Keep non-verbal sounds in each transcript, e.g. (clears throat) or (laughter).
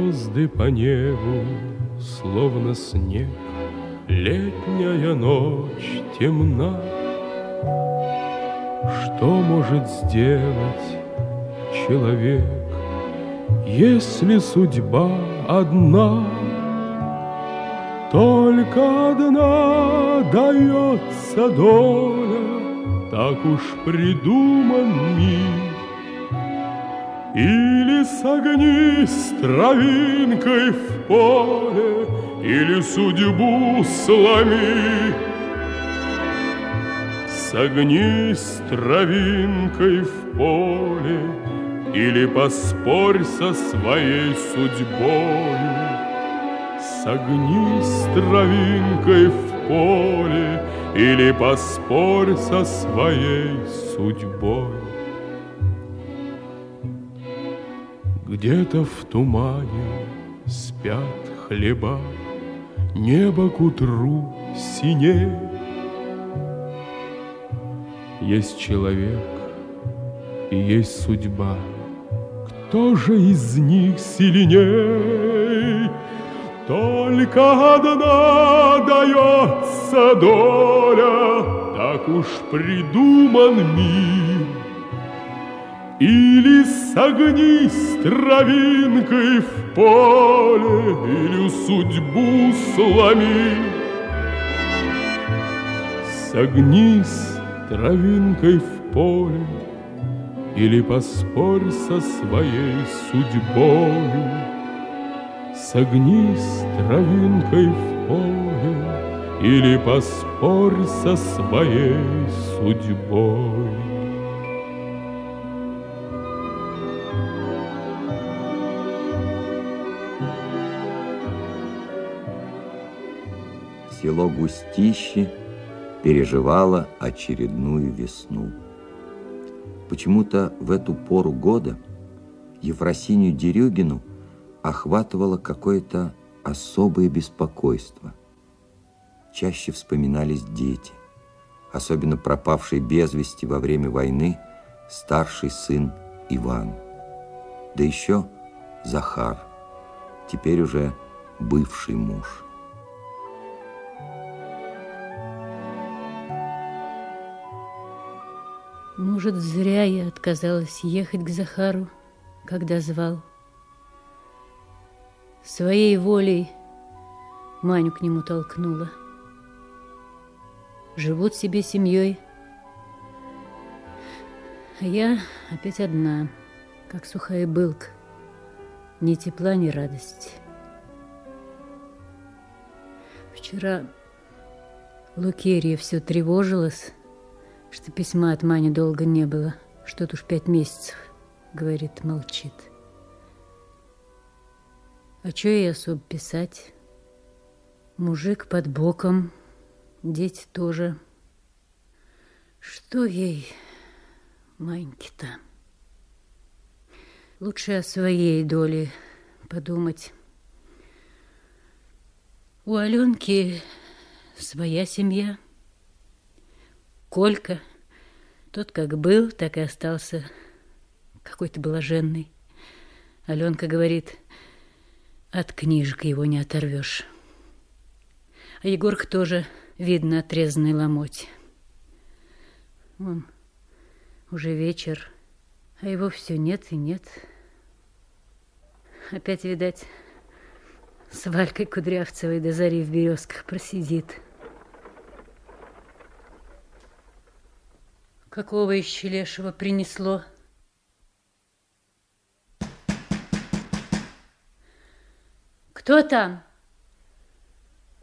Звезды по небу, словно снег, Летняя ночь темна. Что может сделать человек, Если судьба одна? Только одна дается доля, Так уж придуман мир. Или согни с травинкой в поле, Или судьбу сломи. Согни с травинкой в поле, Или поспорь со своей судьбою. Согни с травинкой в поле Или поспорь со своей судьбой. Где-то в тумане спят хлеба, Небо к утру синее. Есть человек и есть судьба, Кто же из них сильней? Только одна дается доля, Так уж придуман мир. Или согнись травинкой в поле, Или судьбу сломи. Согнись травинкой в поле, Или поспорь со своей судьбою. Согнись травинкой в поле Или поспорь со своей судьбой. Село Густищи переживало очередную весну. Почему-то в эту пору года Ефросинью Дерюгину охватывало какое-то особое беспокойство. Чаще вспоминались дети, особенно пропавший без вести во время войны старший сын Иван. Да еще Захар, теперь уже бывший муж. Может, зря я отказалась ехать к Захару, когда звал. Своей волей Маню к нему толкнула. Живут себе семьей, а я опять одна, как сухая былка. Ни тепла, ни радости. Вчера Лукерья все тревожилась, что письма от Мани долго не было. Что-то уж пять месяцев, говорит, молчит. А что ей особо писать? Мужик под боком, дети тоже. Что ей, Маньке-то? Лучше о своей доле подумать. У Аленки своя семья. Колька, тот как был, так и остался какой-то блаженный. Аленка говорит, от книжек его не оторвешь. А Егорка тоже, видно, отрезанный ломоть. Он уже вечер, а его все нет и нет. Опять, видать, с Валькой Кудрявцевой до зари в березках просидит. Какого еще лешего принесло? Кто там?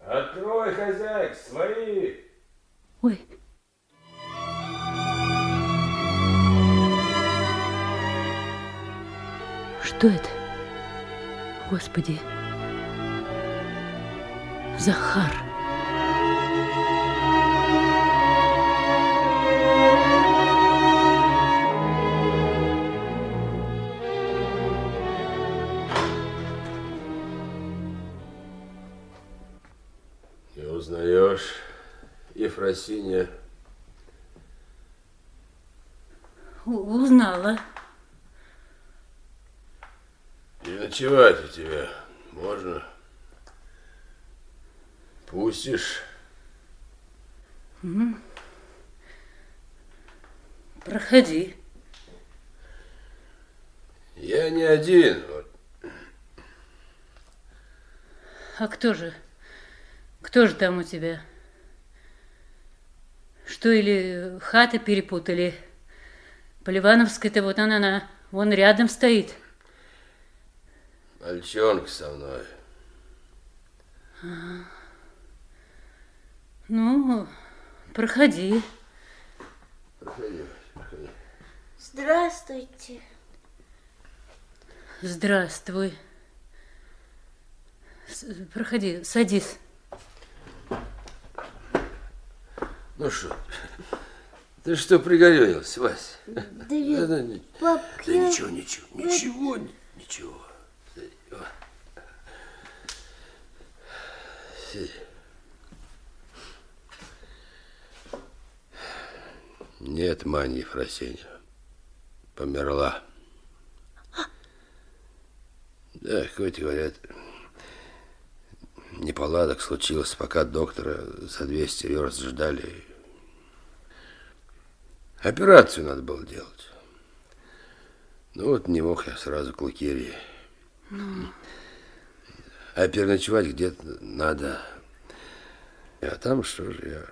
Открой, хозяйка, свои. Ой. Что это? Господи. Захар. Ефросинья? Узнала. И Ночевать у тебя можно? Пустишь? Проходи. Я не один. А кто же? Кто же там у тебя? Что, или хаты перепутали? Поливановская-то вот она, она, вон рядом стоит. Мальчонка со мной. Ну, проходи. Проходи, проходи. Здравствуйте. Здравствуй. С- Проходи, садись. Ну что, ты что пригорюнился, Вась? Да Да, ведь, да, ни- пап, да я... ничего, ничего, ничего, ничего. Сиди, о. Сиди. Нет Мани Ефросинья. Померла. Да, хоть говорят, неполадок случилось, пока доктора за 200 верст ждали. Операцию надо было делать. Ну вот не мог я сразу к Лукерии. А переночевать где-то надо. А там что же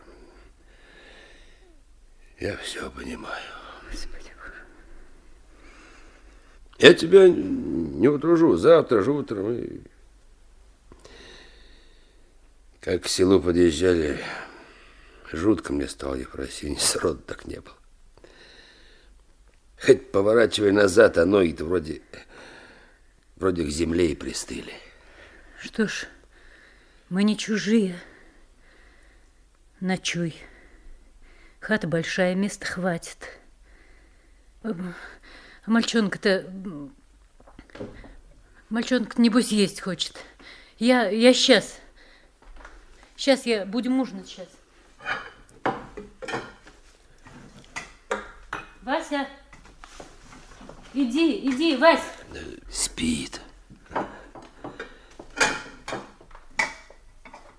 я... Я все понимаю. Я тебя не утружу. Завтра же утром и... Как к селу подъезжали, жутко мне стало Ефросинь, (laughs) сроду так не было. Хоть поворачивай назад, а ноги-то вроде, вроде к земле и пристыли. Что ж, мы не чужие. Ночуй. Хата большая, места хватит. А мальчонка-то... м, Мальчонка, небось, есть хочет. Я, я сейчас. Сейчас я... Будем ужинать сейчас. Вася! Иди, иди, Вась! Спит.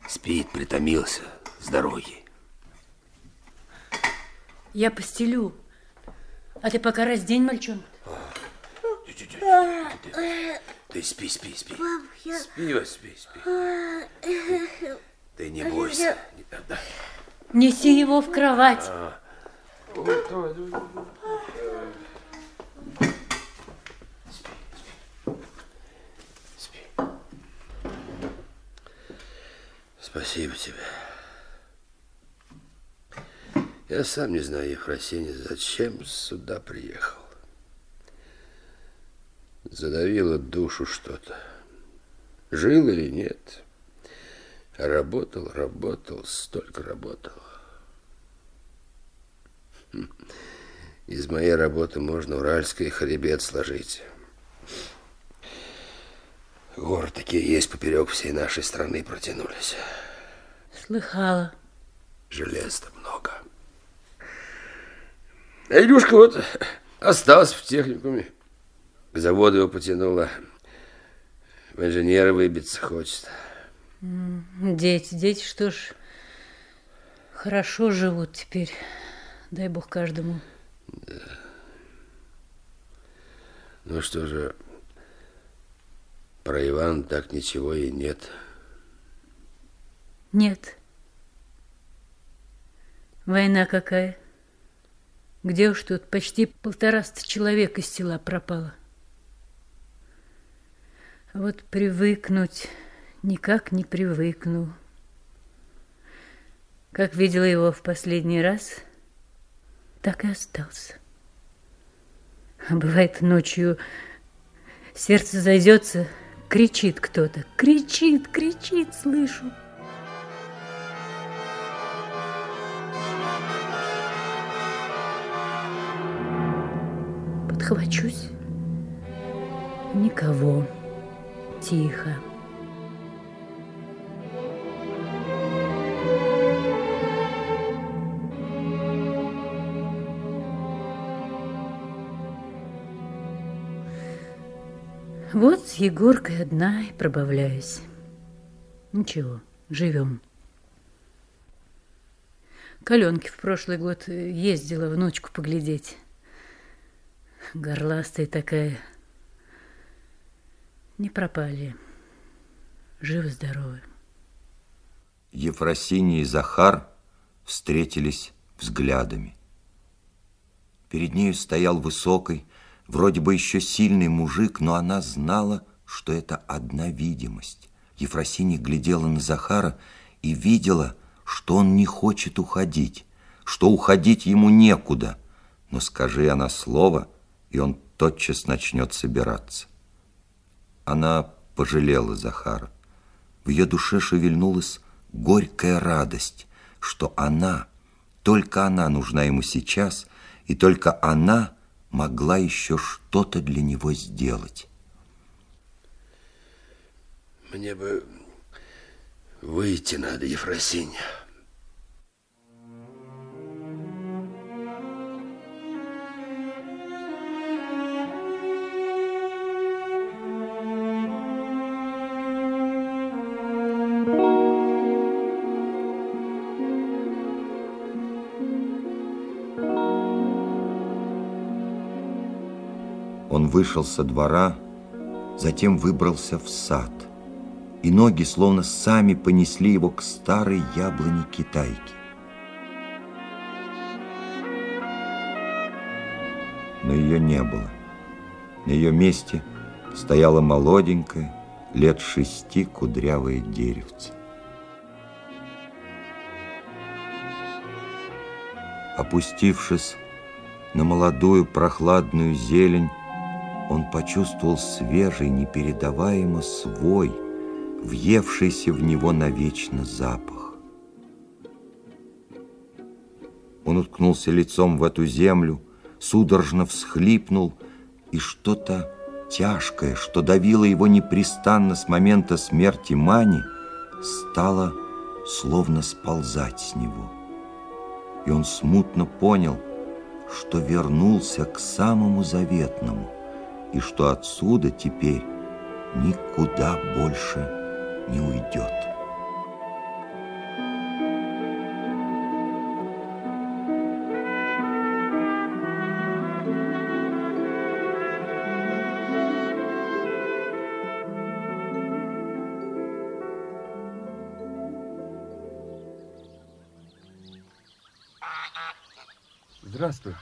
Спит, притомился с дороги. Я постелю. А ты пока раздень мальчонку. Ты спи, спи, спи. Пап, я... Спи, Вась, спи, спи. Ты не бойся. Да. Неси его в кровать. Спи. Спасибо тебе. Я сам не знаю, Ефросиня, зачем сюда приехал. Задавило душу что-то. Жил или нет? Работал, работал, столько работал. Хм. Из моей работы можно уральский хребет сложить. Горы такие есть поперек всей нашей страны протянулись. Слыхала. Железа много. А Илюшка вот остался в техникуме. К заводу его потянуло. В инженеры выбиться хочет. Дети, дети, что ж, хорошо живут теперь. Дай бог каждому. Ну что же, про Ивана так ничего и нет. Нет. Война какая? Где уж тут почти полтораста человек из села пропало. А вот привыкнуть никак не привыкну. Как видела его в последний раз, так и остался. А бывает ночью сердце зайдется, кричит кто-то. Кричит, кричит, слышу. Подхвачусь. Никого. Тихо. Вот с Егоркой одна и пробавляюсь. Ничего, живем. К Аленке в прошлый год ездила внучку поглядеть. Горластая такая. Не пропали. Живы-здоровы. Ефросиния и Захар встретились взглядами. Перед нею стоял высокий, вроде бы еще сильный мужик, но она знала, что это одна видимость. Ефросиния глядела на Захара и видела, что он не хочет уходить, что уходить ему некуда. Но скажи она слово, и он тотчас начнет собираться. Она пожалела Захара. В ее душе шевельнулась горькая радость, что она, только она нужна ему сейчас, и только она могла еще что-то для него сделать. Мне бы выйти надо, Ефросинья. Вышел со двора, затем выбрался в сад, и ноги словно сами понесли его к старой яблоне китайки. Но ее не было. На ее месте стояло молоденькое, лет шести кудрявое деревце. Опустившись на молодую прохладную зелень, он почувствовал свежий, непередаваемо свой, въевшийся в него навечно запах. Он уткнулся лицом в эту землю, судорожно всхлипнул, и что-то тяжкое, что давило его непрестанно с момента смерти Мани, стало словно сползать с него. И он смутно понял, что вернулся к самому заветному, и что отсюда теперь никуда больше не уйдет. Здравствуй.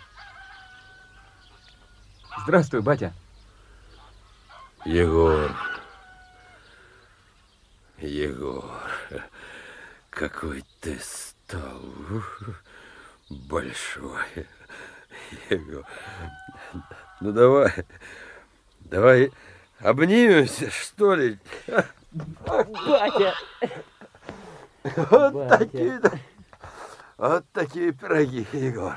Здравствуй, батя. Егор. Егор. Какой ты стал большой. Егор. Ну давай, давай обнимемся, что ли? Батя! Вот Батя. такие, вот такие пироги, Егор.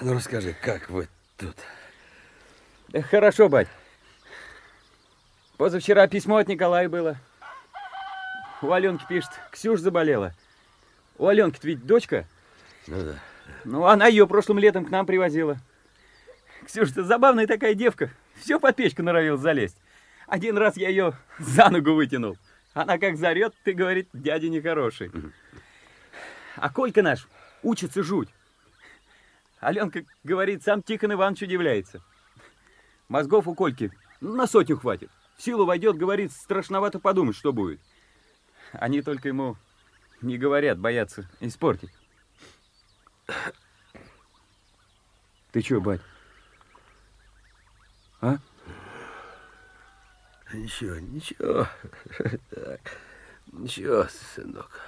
Ну расскажи, как вы тут? Да хорошо, бать. Позавчера письмо от Николая было. У Аленки пишет, Ксюш заболела. У Аленки ведь дочка. Ну да. Ну, она ее прошлым летом к нам привозила. Ксюша-то забавная такая девка. Все под печку норовил залезть. Один раз я ее за ногу вытянул. Она как зарет, ты, говорит, дядя нехороший. А Колька наш учится жуть. Аленка говорит, сам Тихон Иванович удивляется. Мозгов у Кольки на сотню хватит. В силу войдет, говорит, страшновато подумать, что будет. Они только ему не говорят, боятся испортить. Ты чё, бать? А? Ничего, ничего. Так, ничего, сынок.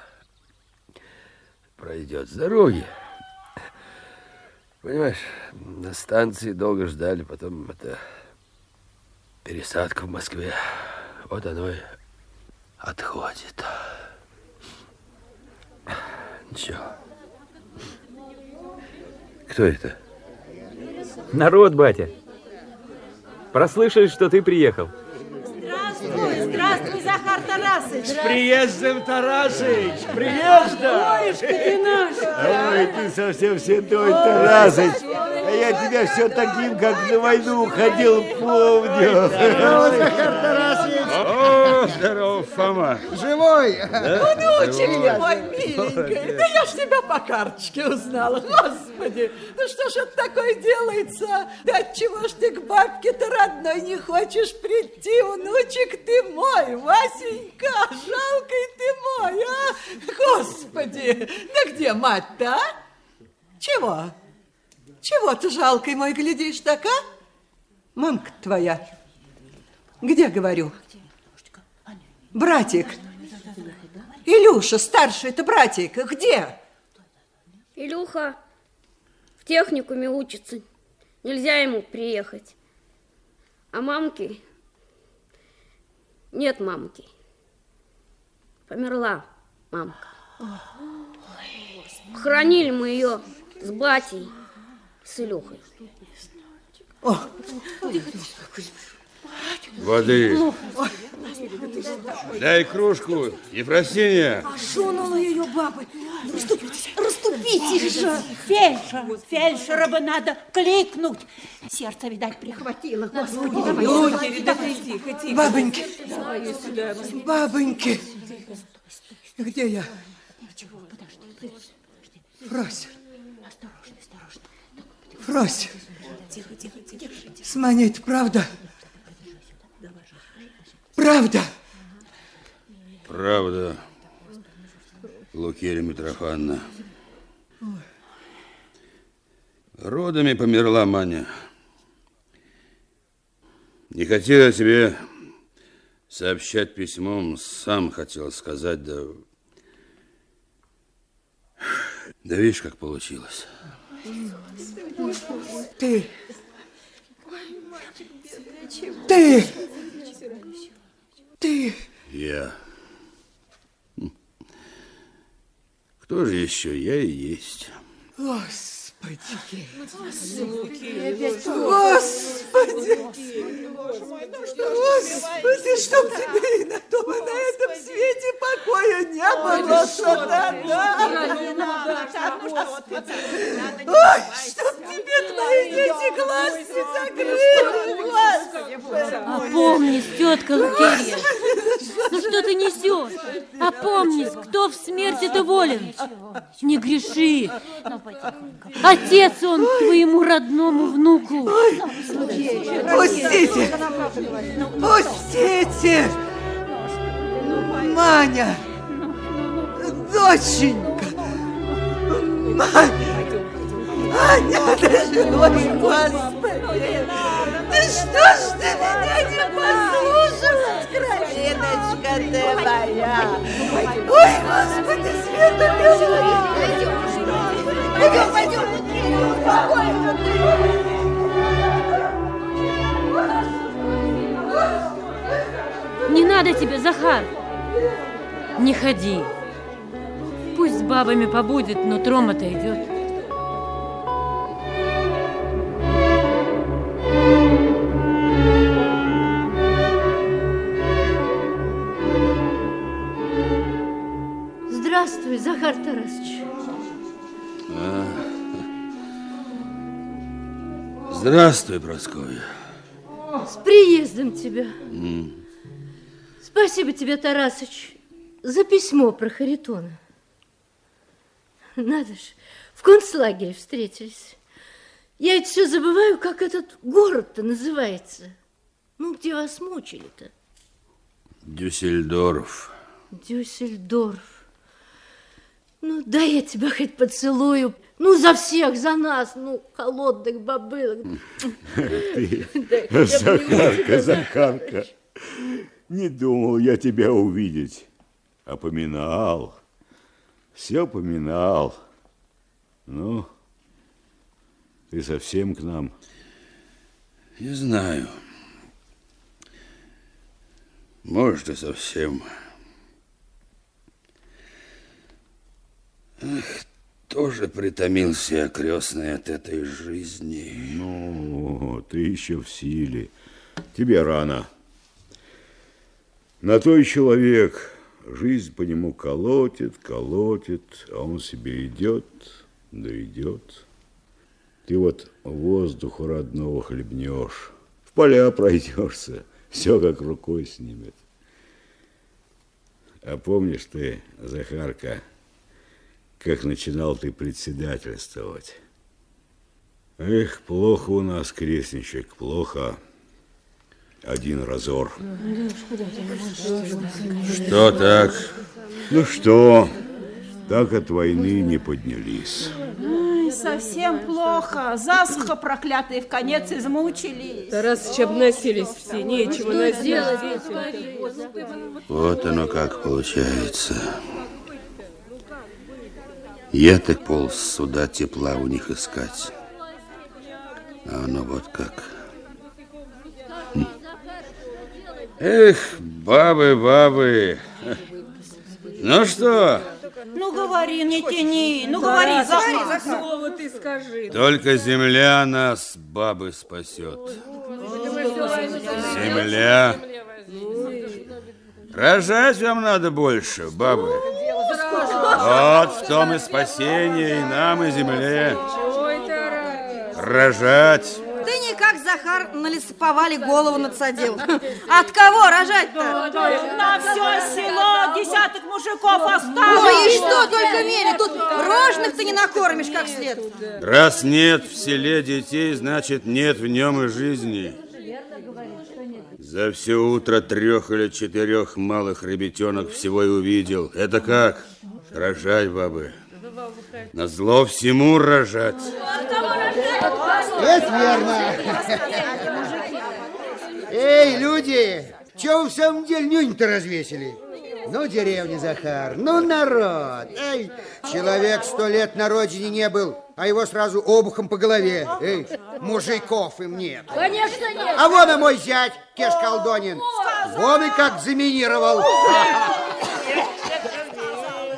Пройдет с дороги. Понимаешь, на станции долго ждали, потом это пересадка в Москве. Вот оно и отходит. Ничего. Кто это? Народ, батя. Прослышали, что ты приехал. Здравствуй, здравствуй, Захар Тарасович. С приездом, Тарасыч! С приездом! Борюшка ты наш! Ой, ты совсем седой, Тарасыч! А я тебя все таким, как на войну уходил, помню. Здорово, Захар Тарасович! О, здорово, Фома. Живой! Внучек я мой миленький! Да я ж тебя по карточке узнала, господи! Ну что ж это такое делается? Да отчего ж ты к бабке-то родной не хочешь прийти, внучек ты мой, Васенька, жалкий ты мой, а? Господи, да где мать-то, а? Чего? Чего ты жалкой мой глядишь так, а? Мамка твоя, где, говорю? Братик, Илюша, старший это братик, где? Илюха в техникуме учится. Нельзя ему приехать. А мамки? Нет мамки. Померла мамка. Похоронили мы ее с батей, с Илюхой. Воды. Дай кружку, Ефросинья. Шунула ее бабы. Расступитесь, расступитесь же. Фельдшер, фельдшера бы надо кликнуть. Сердце, видать, прихватило. Господи, давай. Ну, да тихо, тихо. Бабоньки, бабоньки. Где я? Фрось. Фрось. Сманить, правда? Правда? Правда, Лукерья Митрофановна. Родами померла Маня. Не хотела тебе сообщать письмом, сам хотел сказать, да... Да видишь, как получилось. Ты. Ты. Ты. Я. Хм. Кто же еще? Я и есть. Господи. Господи. Господи, чтоб тебе и на том, и на этом свете покоя не было, сатана. Ой, чтоб тебе твои дети глаз не закрыли, Господи. Опомнись, тетка Лукерья. Ну что ты несешь? Опомнись, кто в смерти-то волен? Не греши. Отец он твоему родному внуку. Пустите! Пустите! Маня! Доченька! Маня! Маня, ой, Господи! Да что ж ты меня не послушала, кровиночка ты моя! Ой, Господи, Света, Пойдем, пойдем, пойдем! Не надо тебе, Захар. Не ходи. Пусть с бабами побудет, но трома-то идет. Здравствуй, Захар Тарасович. Здравствуй, Прасковья. С приездом тебя. Спасибо тебе, Тарасыч, за письмо про Харитона. Надо ж, в концлагере встретились. Я ведь все забываю, как этот город-то называется. Ну, где вас мучили-то? Дюссельдорф. Дюссельдорф. Ну, дай я тебя хоть поцелую. Ну, за всех, за нас, ну, холодных бабылок. Ты, (laughs) Захарка. Захарка, не думал я тебя увидеть. А поминал, все поминал. Ну, ты совсем к нам. Не знаю. Может, и совсем. Ах, тоже притомился крестный, от этой жизни. Ну, ты еще в силе. Тебе рано. На то и человек, жизнь по нему колотит, колотит, а он себе идет, да идет. Ты вот воздуху родного хлебнешь, в поля пройдешься, (laughs) все как рукой снимет. А помнишь ты, Захарка, как начинал ты председательствовать? Эх, плохо у нас, крестничек, плохо. Один разор. Что так? Ну что, так от войны не поднялись. Ай, совсем плохо. Засуха проклятые в конец измучились. Да раз обносились все, нечего наделать. Вот оно как получается. Я так полз сюда тепла у них искать. А оно вот как. Хм. Эх, бабы, бабы. Ну что, Ну говори, не тяни. Ну говори, Захар. Слово ты скажи. только земля нас, бабы, спасет. Земля. Рожать вам надо больше, бабы. Вот в том и спасение и нам, и земле. Рожать. Ты никак, Захар, на лесоповале голову надсадил. От кого рожать-то? На все село десяток мужиков осталось. Ой, и что только мели, тут рожных ты не накормишь как след. Раз нет в селе детей, значит нет в нем и жизни. За все утро трех или четырех малых ребятенок всего и увидел. Это как? Рожать, бабы. На зло всему рожать. Это верно. Эй, люди, что в самом деле нюнь-то развесили? Ну, деревня, Захар, ну, народ. Эй, человек сто лет на родине не был, а его сразу обухом по голове. Эй, мужиков им нет. Конечно нет. А вон и мой зять, Кеш Колдонин. Вон и как заминировал.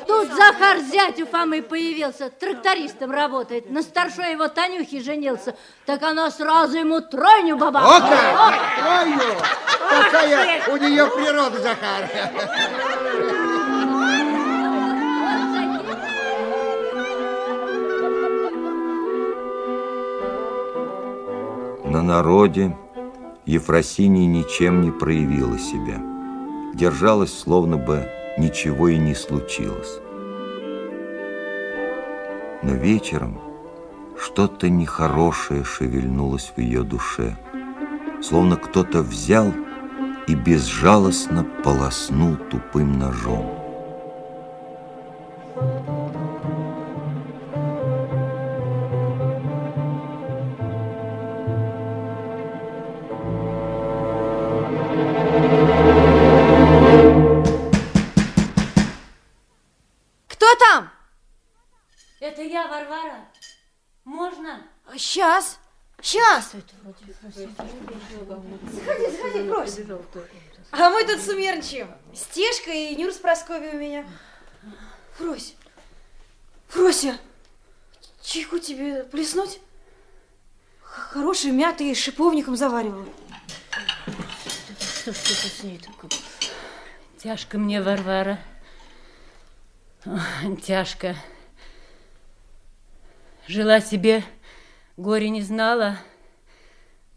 Тут Захар зять у Фомы появился, трактористом работает. На старшой его Танюхе женился. Так она сразу ему тройню баба. Вот как, тройню. Какая у нее природа, Захар. На народе Ефросиния ничем не проявила себя. Держалась, словно бы ничего и не случилось. Но вечером что-то нехорошее шевельнулось в ее душе, словно кто-то взял и безжалостно полоснул тупым ножом. Сейчас, сейчас. Заходи, заходи, брось. А мы тут сумерничаем. Стежка и Нюр с Прасковьей у меня. Фрось, Фрося, чайку тебе плеснуть? Х- Хороший мятый с шиповником заваривала. Что ж это с ней такое? Тяжко мне, Варвара. Ох, Тяжко. Жила себе, горе не знала.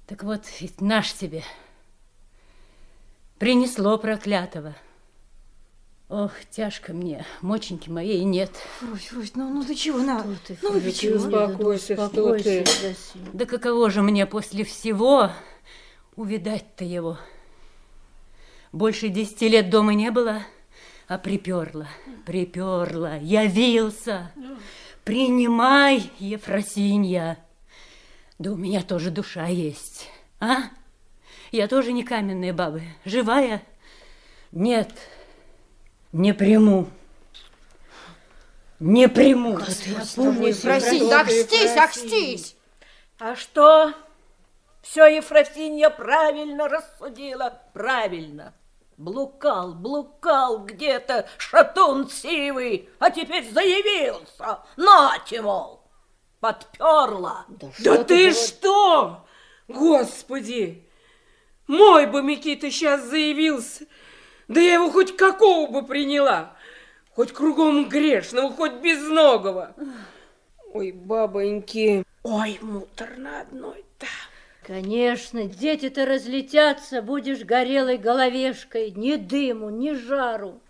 Так вот, ведь наш тебе. Принесло проклятого. Ох, тяжко мне, моченьки моей нет. Фрось, Фрось, ну, ну ты чего, на, ты, ну Фрось, чего. Успокойся, что Успокойся, ты. Да каково же мне после всего увидать-то его? Больше десяти лет дома не было, а приперла, приперла, явился. Принимай, Ефросинья. Да у меня тоже душа есть, а? Я тоже не каменная баба, живая? Нет, не приму. Не приму. Ефросинь, да окстись, окстись. А что? Все Ефросинья правильно рассудила. Правильно. Блукал, блукал где-то шатун сивый, а теперь заявился. Нате, мол, подперла. Да ты что? Господи! Мой бы Микита сейчас заявился. Да я его хоть какого бы приняла. Хоть кругом грешного, хоть безногого. Ой, бабоньки, ой, муторно одной-то. Конечно, дети-то разлетятся, будешь горелой головешкой, ни дыму, ни жару.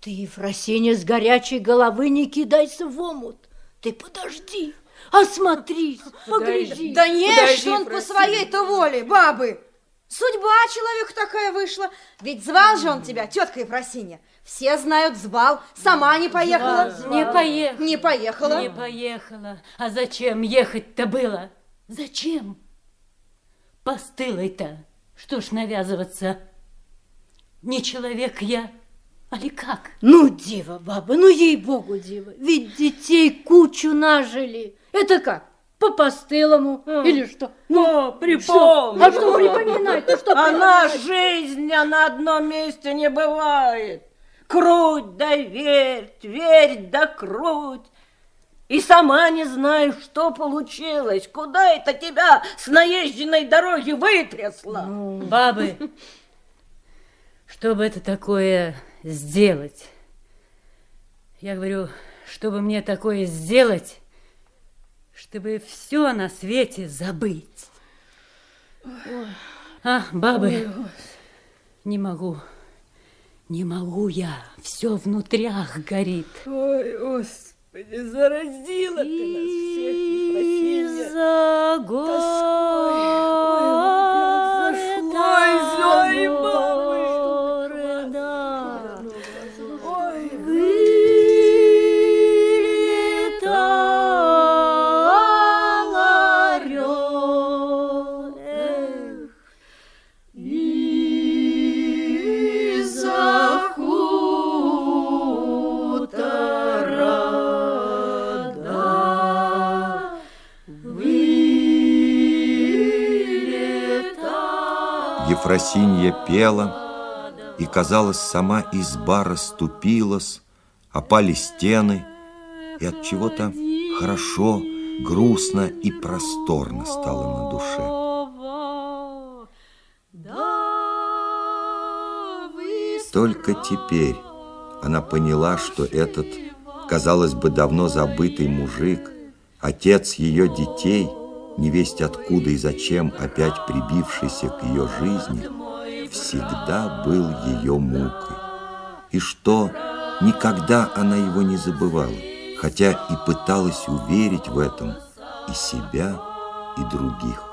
Ты, Ефросиня, с горячей головы не кидайся в омут. Ты подожди, осмотрись, погляди. Да нет, что он по своей-то воле, бабы. Судьба человека такая вышла. Ведь звал же он тебя, тетка Ефросинья. Все знают, звал. Сама не поехала. Звал, Не поехала. Не поехала. Не поехала. А зачем ехать-то было? Зачем? Постылой-то. Что ж навязываться? Не человек я, али как? Ну, дива, баба, ну ей-богу, дива. Ведь детей кучу нажили. Это как? По-постылому или что? Ну, припомни. А что припоминать-то? Что Она припоминать? жизнь, а на одном месте не бывает. Круть да верь, верь да круть. И сама не знаю, что получилось. Куда это тебя с наезженной дороги вытрясло? Бабы, (laughs) что бы это такое сделать? Я говорю, чтобы мне такое сделать, чтобы все на свете забыть. А, бабы, Ой, не могу, не могу я, все внутрях горит. Ой, Господи, заразила ты нас всех, Ефросинья. за Ой, Ефросинья пела, и, казалось, сама изба расступилась, опали стены, и от чего-то хорошо, грустно и просторно стало на душе. Только теперь она поняла, что этот, казалось бы, давно забытый мужик, отец ее детей, невесть откуда и зачем опять прибившийся к ее жизни, всегда был ее мукой. И что никогда она его не забывала, хотя и пыталась уверить в этом и себя, и других.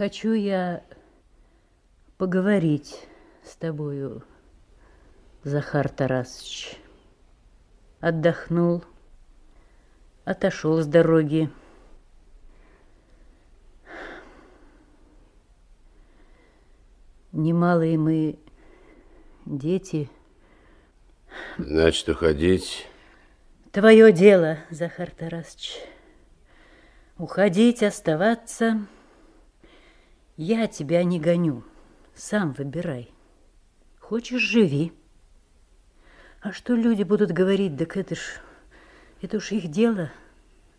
Хочу я поговорить с тобою, Захар Тарасович. Отдохнул, отошел с дороги. Немалые мы дети. Значит, уходить. Твое дело, Захар Тарасович. Уходить, оставаться. Я тебя не гоню. Сам выбирай. Хочешь, живи. А что люди будут говорить, так это ж, это уж их дело.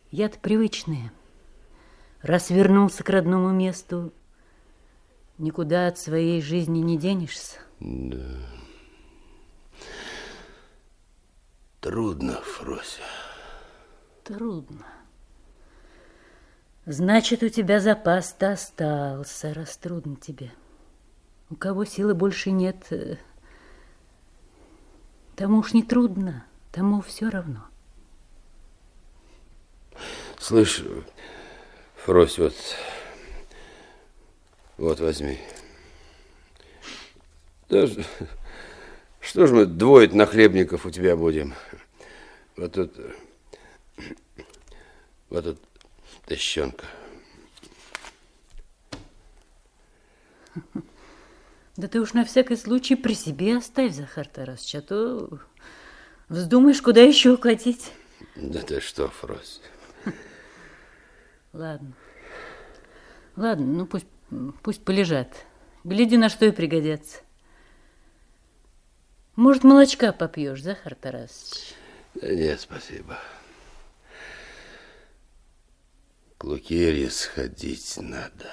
Я-то привычная. Раз вернулся к родному месту, никуда от своей жизни не денешься. Да. Трудно, Фрося. Трудно. Значит, у тебя запас-то остался, раз трудно тебе. У кого силы больше нет, э, тому уж не трудно, тому все равно. Слышь, Фрось, вот, вот возьми. Да что ж мы двое нахлебников у тебя будем? Вот тут, вот тут тыщенка. Да ты уж на всякий случай при себе оставь, Захар Тарасович, а то вздумаешь куда еще укатить. Да ты что, Фрось? Ладно. Ладно, ну пусть, пусть полежат. Гляди, на что и пригодятся. Может, молочка попьешь, Захар Тарасович? Да нет, спасибо. К Лукерье сходить надо.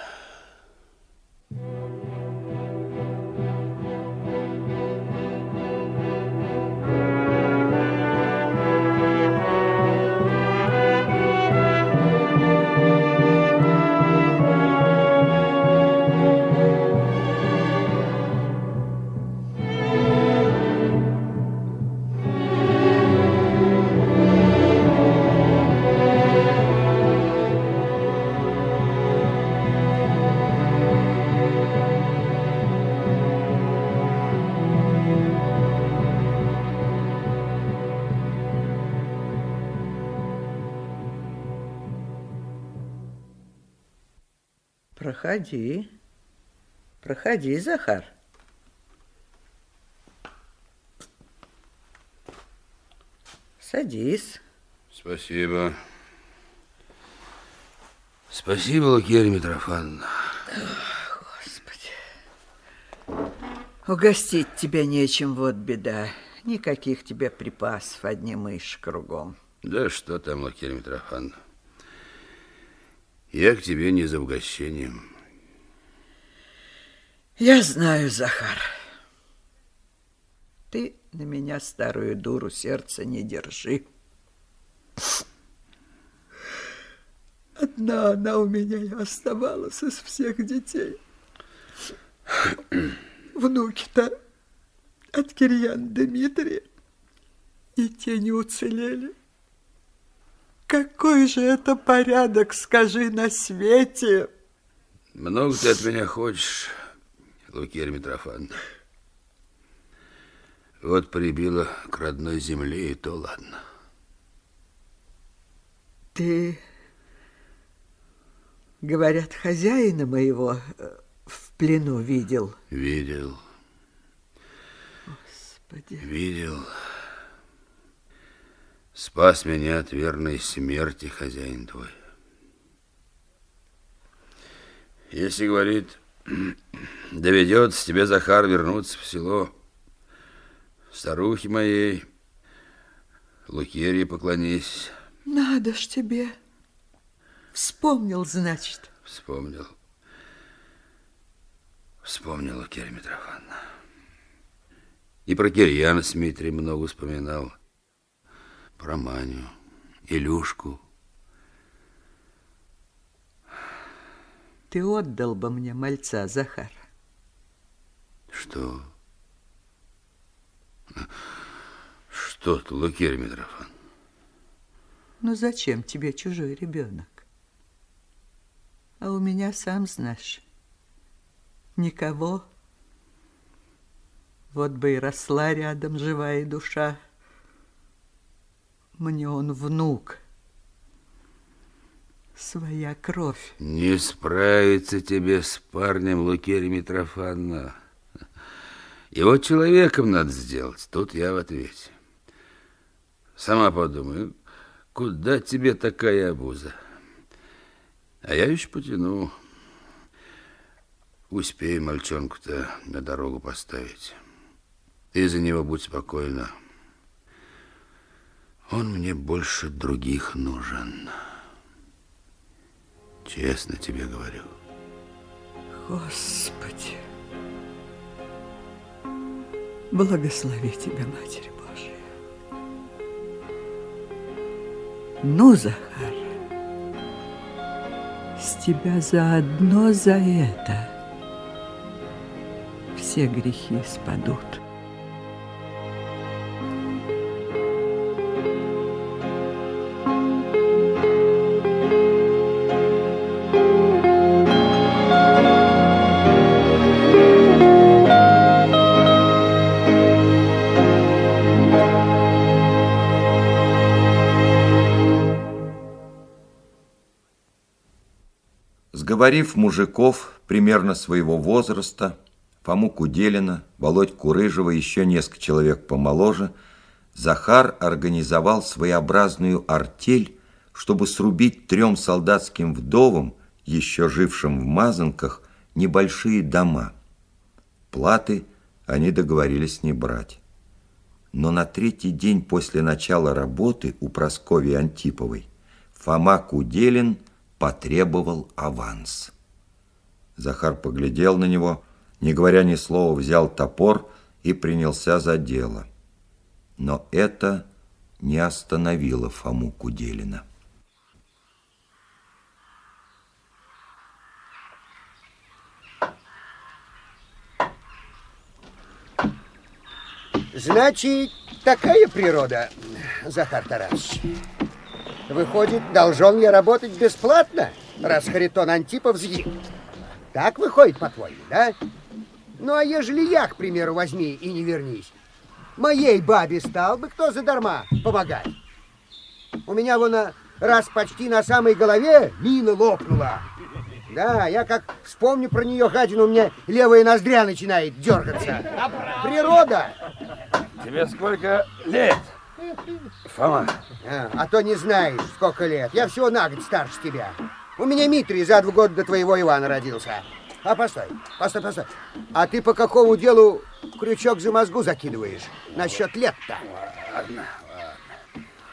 Проходи. Проходи, Захар. Садись. Спасибо. Спасибо, Лукерья Митрофановна. Господи. Угостить тебя нечем, вот беда. Никаких тебе припасов, одни мыши кругом. Да что там, Лукерья Митрофановна. Я к тебе не за угощением. Я знаю, Захар. Ты на меня, старую дуру, сердце не держи. Одна она у меня и оставалась из всех детей. Внуки-то от Кирьян Дмитрия и те не уцелели. Какой же это порядок, скажи, на свете? Много ты от меня хочешь, Лукерья Митрофановна. Вот прибила к родной земле, и то ладно. Ты, говорят, хозяина моего э, в плену видел? Видел. Господи. Видел. Спас меня от верной смерти хозяин твой. Если, говорит, (clears throat) доведется тебе, Захар, вернуться в село, старухе моей, Лукерье поклонись. Надо ж тебе. Вспомнил, значит. Вспомнил. Вспомнил Лукерья Митрофановна. И про Кирьяна с Дмитрием много вспоминал. Про Маню, Илюшку. Ты отдал бы мне мальца, Захар. Что? Что ты, Лукерь Митрофан? Ну зачем тебе чужой ребенок? А у меня, сам знаешь, никого. Вот бы и росла рядом живая душа. Мне он внук. Своя кровь. Не справиться тебе с парнем Лукерья Митрофановна. Его человеком надо сделать. Тут я в ответе. Сама подумай, куда тебе такая обуза? А я еще потяну. Успею мальчонку-то на дорогу поставить. Ты за него будь спокойна. Он мне больше других нужен. Честно тебе говорю. Господи, благослови тебя, Матерь Божия. Ну, Захар, с тебя заодно за это все грехи спадут. Сговорив мужиков примерно своего возраста, Фому Куделина, Володьку Рыжего еще несколько человек помоложе, Захар организовал своеобразную артель, чтобы срубить трем солдатским вдовам, еще жившим в Мазанках, небольшие дома. Платы они договорились не брать. Но на третий день после начала работы у Прасковьи Антиповой Фома Куделин потребовал аванс. Захар поглядел на него, не говоря ни слова, взял топор и принялся за дело. Но это не остановило Фому Куделина. Значит, такая природа, Захар Тарасович. Выходит, должен я работать бесплатно, раз Харитон Антипов зъел. Так выходит, по-твоему, да? Ну, а ежели я, к примеру, возьми и не вернись, моей бабе стал бы кто задарма помогать? У меня вон раз почти на самой голове мина лопнула. Да, я как вспомню про нее, гадину, у меня левая ноздря начинает дергаться. Природа. Тебе сколько лет, Фома? А, а то не знаешь, сколько лет. Я всего на год старше тебя. У меня Митрий за два года до твоего Ивана родился. А постой, постой, постой. А ты по какому делу крючок за мозгу закидываешь? Насчет лет-то? Ладно, ладно.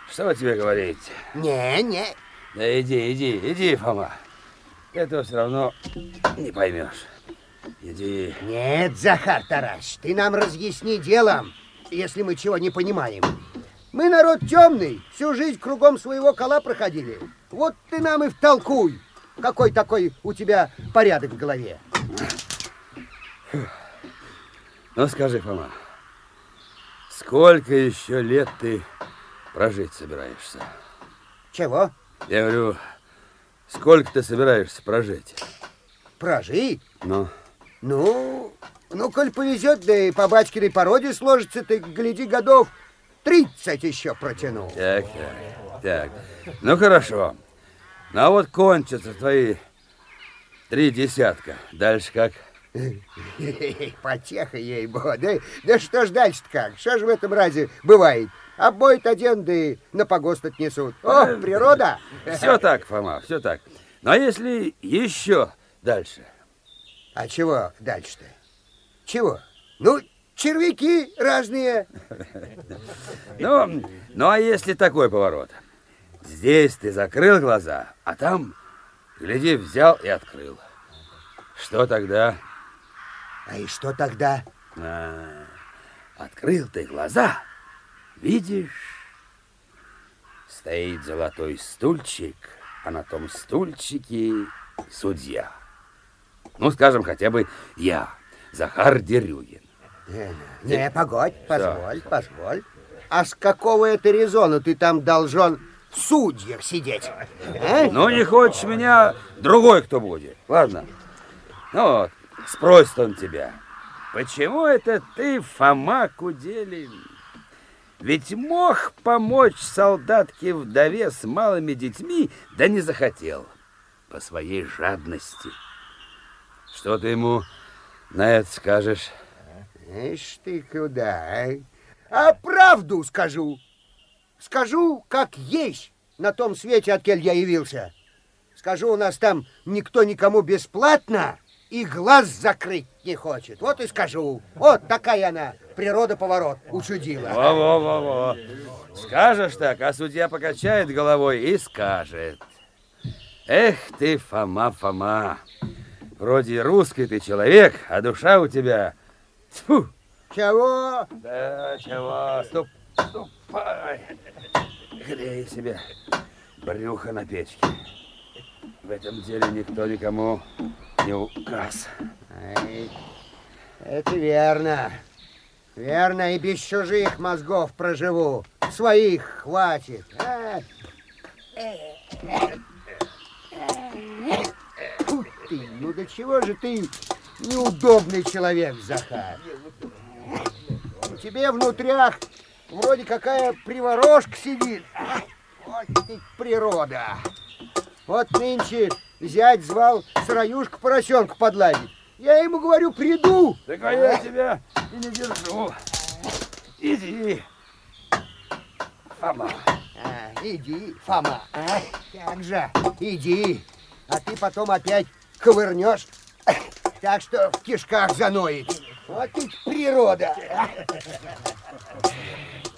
Что тебе говорить? Не, не. Да иди, иди, иди, Фома. Этого все равно не поймешь. Иди. Нет, Захар Тарас, ты нам разъясни делом, если мы чего не понимаем. Мы народ темный, всю жизнь кругом своего кола проходили. Вот ты нам и втолкуй, какой такой у тебя порядок в голове. Ну, скажи, Фома, сколько еще лет ты прожить собираешься? Чего? Я говорю, сколько ты собираешься прожить? Прожить? Ну? Ну, ну, коль повезет, да и по бачкиной породе сложится, ты, гляди, годов 30 еще протянул. Так, так, так. Ну, хорошо. Ну, а вот кончатся твои три десятка. Дальше как? (laughs) Потеха ей бо. Да, да что ж дальше-то как? Что же в этом разе бывает? Обоит один, да и на погост отнесут. О, природа! (laughs) Все так, Фома, все так. Ну, а если еще дальше? А чего дальше-то? Чего? Ну, червяки разные. Ну, ну, а если такой поворот? Здесь ты закрыл глаза, а там, гляди, взял и открыл. Что тогда? А и что тогда? А, открыл ты глаза, видишь, стоит золотой стульчик, а на том стульчике судья. Ну, скажем, хотя бы я, Захар Дерюгин. Не, не, погодь, позволь, Что? позволь. А с какого это резона ты там должен в судьях сидеть? А? Ну, не хочешь меня, другой кто будет. Ладно. Ну вот, спросит он тебя. Почему это ты, Фома Куделин? Ведь мог помочь солдатке-вдове с малыми детьми, да не захотел. По своей жадности. Что ты ему на это скажешь? Ишь ты куда, а? А правду скажу. Скажу, как есть на том свете, от кель я явился. Скажу, у нас там никто никому бесплатно и глаз закрыть не хочет. Вот и скажу. Вот такая она, природа поворот, учудила. Во-во-во-во. Скажешь так, а судья покачает головой и скажет. Эх ты, Фома, Фома. Вроде русский ты человек, а душа у тебя... Тьфу! Чего? Да, чего? Ступ, ступай. Грей себе брюхо на печке. В этом деле никто никому не указ. Ай, это верно. Верно, и без чужих мозгов проживу. Своих хватит. А? Фу ты, ну до чего же ты неудобный человек, Захар? У тебя внутрях вроде какая приворожка сидит. Вот ты природа. Вот нынче Зять звал сыроюшка поросенка подладить. Я ему говорю, приду. Так а я тебя и не держу. Иди, Фома. А, иди, Фома. А, как же, иди. А ты потом опять ковырнешь, так что в кишках заноет. Вот ведь природа.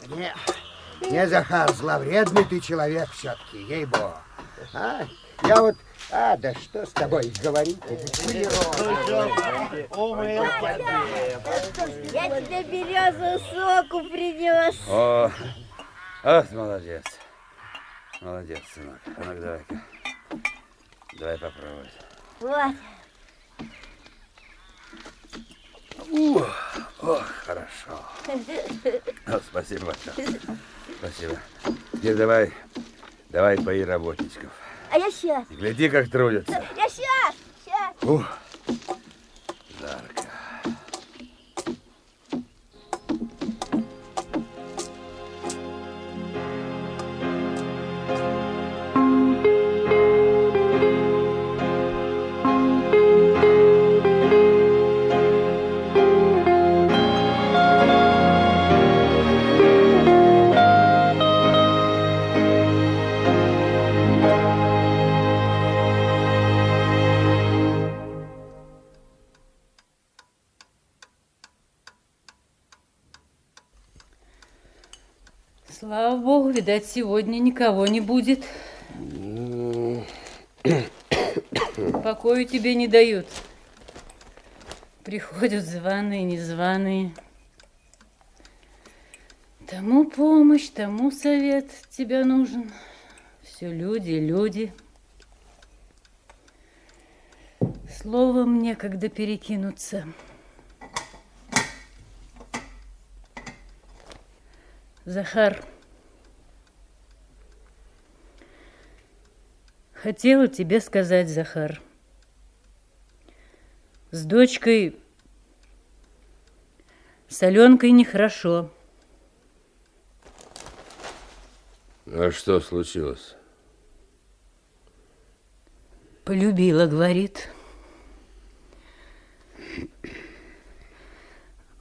Не, не, Захар, зловредный ты человек все-таки, ей-богу. А, я вот а, да что с тобой говорить? Я тебе березового соку принес. О, ах, молодец. Молодец, сынок. А ну давай-ка. Давай попробуй. Вот. Ух, ох, хорошо. О, спасибо большое. Спасибо. Теперь давай, давай пои работничков. А я сейчас. Гляди, как трудятся. Я сейчас. Сейчас. Ух, жарко. Видать, сегодня никого не будет. Покою тебе не дают. Приходят званые, незваные. Тому помощь, тому совет тебе нужен. Все люди, люди. Словом некогда перекинуться. Захар, хотела тебе сказать, Захар, с дочкой, с Аленкой нехорошо. А что случилось? Полюбила, говорит.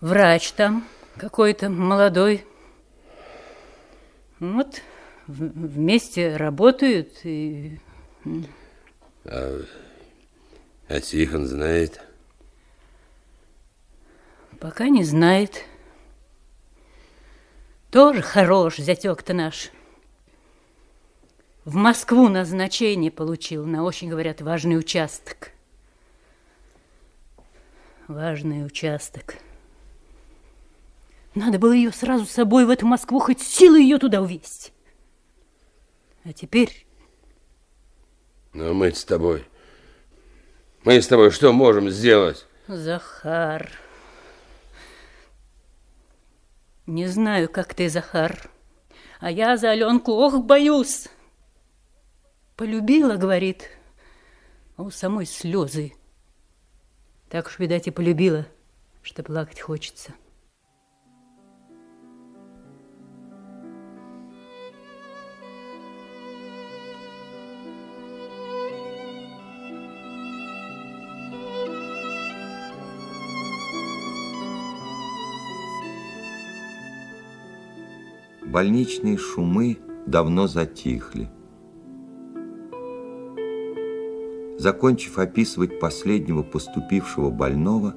Врач там какой-то молодой. Вот вместе работают и А, а Тихон знает? пока не знает. Тоже хорош зятек-то наш. В Москву назначение получил на очень, говорят, важный участок. Важный участок. Надо было ее сразу с собой в эту Москву, хоть силы ее туда увезть. А теперь Ну, мы с тобой. Мы с тобой что можем сделать? Захар. Не знаю, как ты, Захар, а я за Аленку, ох, боюсь. Полюбила, говорит, а у самой слезы. Так уж, видать, и полюбила, что плакать хочется. Больничные шумы давно затихли. Закончив описывать последнего поступившего больного,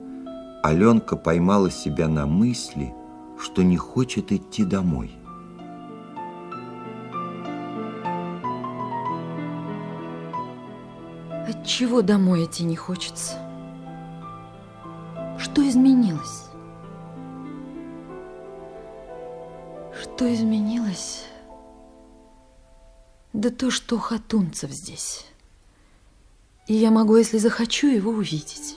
Аленка поймала себя на мысли, что не хочет идти домой. От чего домой идти не хочется? Что изменилось? Что изменилось? Да то, что Хатунцев здесь. И я могу, если захочу, его увидеть.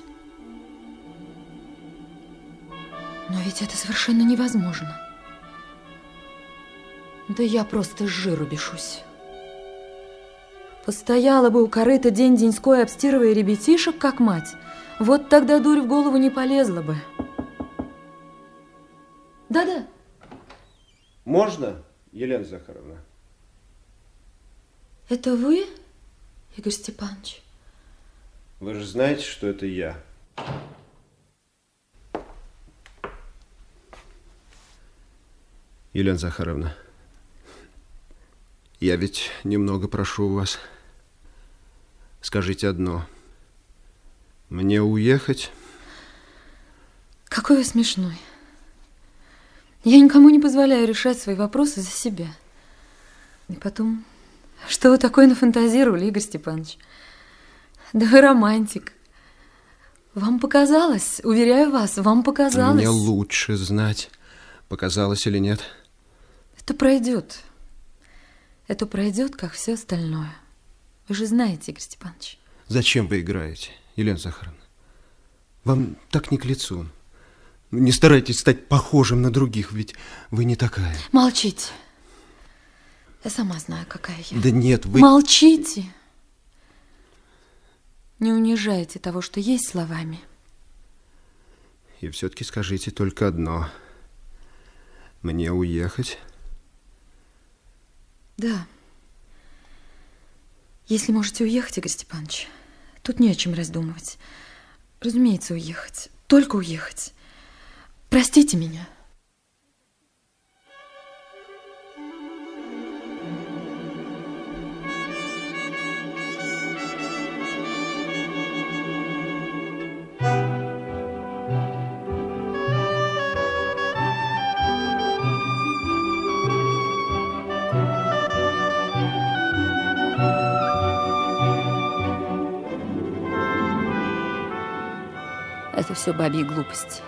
Но ведь это совершенно невозможно. Да я просто с жиру бешусь. Постояла бы у корыта день-деньской, обстирывая ребятишек, как мать. Вот тогда дурь в голову не полезла бы. Да-да. Можно, Елена Захаровна? Это вы, Игорь Степанович? Вы же знаете, что это я. Елена Захаровна, я ведь немного прошу вас. Скажите одно. Мне уехать? Какой вы смешной. Я никому не позволяю решать свои вопросы за себя. И потом, что вы такое нафантазировали, Игорь Степанович? Да вы романтик. Вам показалось, уверяю вас, вам показалось. Мне лучше знать, показалось или нет. Это пройдет. Это пройдет, как все остальное. Вы же знаете, Игорь Степанович. Зачем вы играете, Елена Захаровна? Вам так не к лицу. Не старайтесь стать похожим на других, ведь вы не такая. Молчите. Я сама знаю, какая я. Да нет, вы... Молчите. Не унижайте того, что есть словами. И все-таки скажите только одно. Мне уехать? Да. Если можете уехать, Игорь Степанович, тут не о чем раздумывать. Разумеется, уехать. Только уехать. Простите меня. Это все бабьи глупости.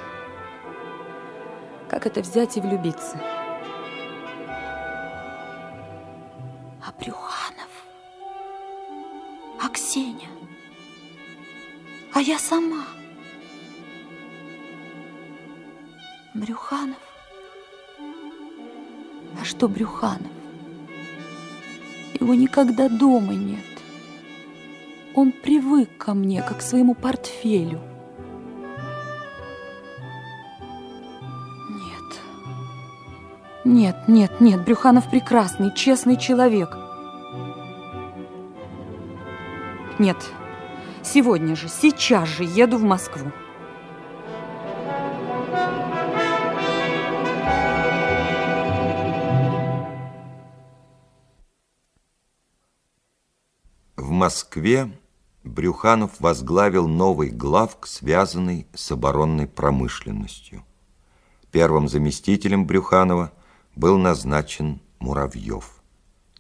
Как это взять и влюбиться? А Брюханов? А Ксения? А я сама? Брюханов? А что Брюханов? Его никогда дома нет. Он привык ко мне, как к своему портфелю. Нет, нет, нет, Брюханов прекрасный, честный человек. Нет, сегодня же, сейчас же еду в Москву. В Москве Брюханов возглавил новый главк, связанный с оборонной промышленностью. Первым заместителем Брюханова был назначен Муравьев.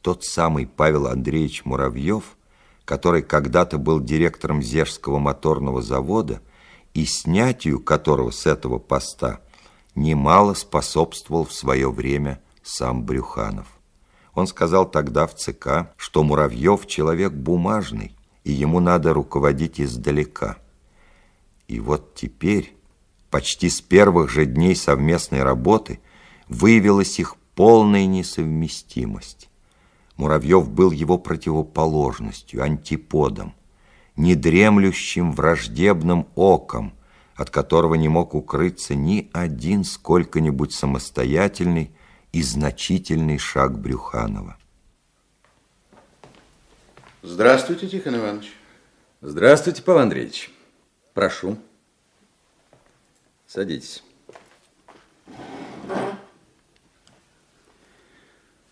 Тот самый Павел Андреевич Муравьев, который когда-то был директором Зежского моторного завода и снятию которого с этого поста немало способствовал в свое время сам Брюханов. Он сказал тогда в ЦК, что Муравьев человек бумажный, и ему надо руководить издалека. И вот теперь, почти с первых же дней совместной работы, выявилась их полная несовместимость. Муравьев был его противоположностью, антиподом, недремлющим враждебным оком, от которого не мог укрыться ни один сколько-нибудь самостоятельный и значительный шаг Брюханова. Здравствуйте, Тихон Иванович. Здравствуйте, Павел Андреевич. Прошу. Садитесь.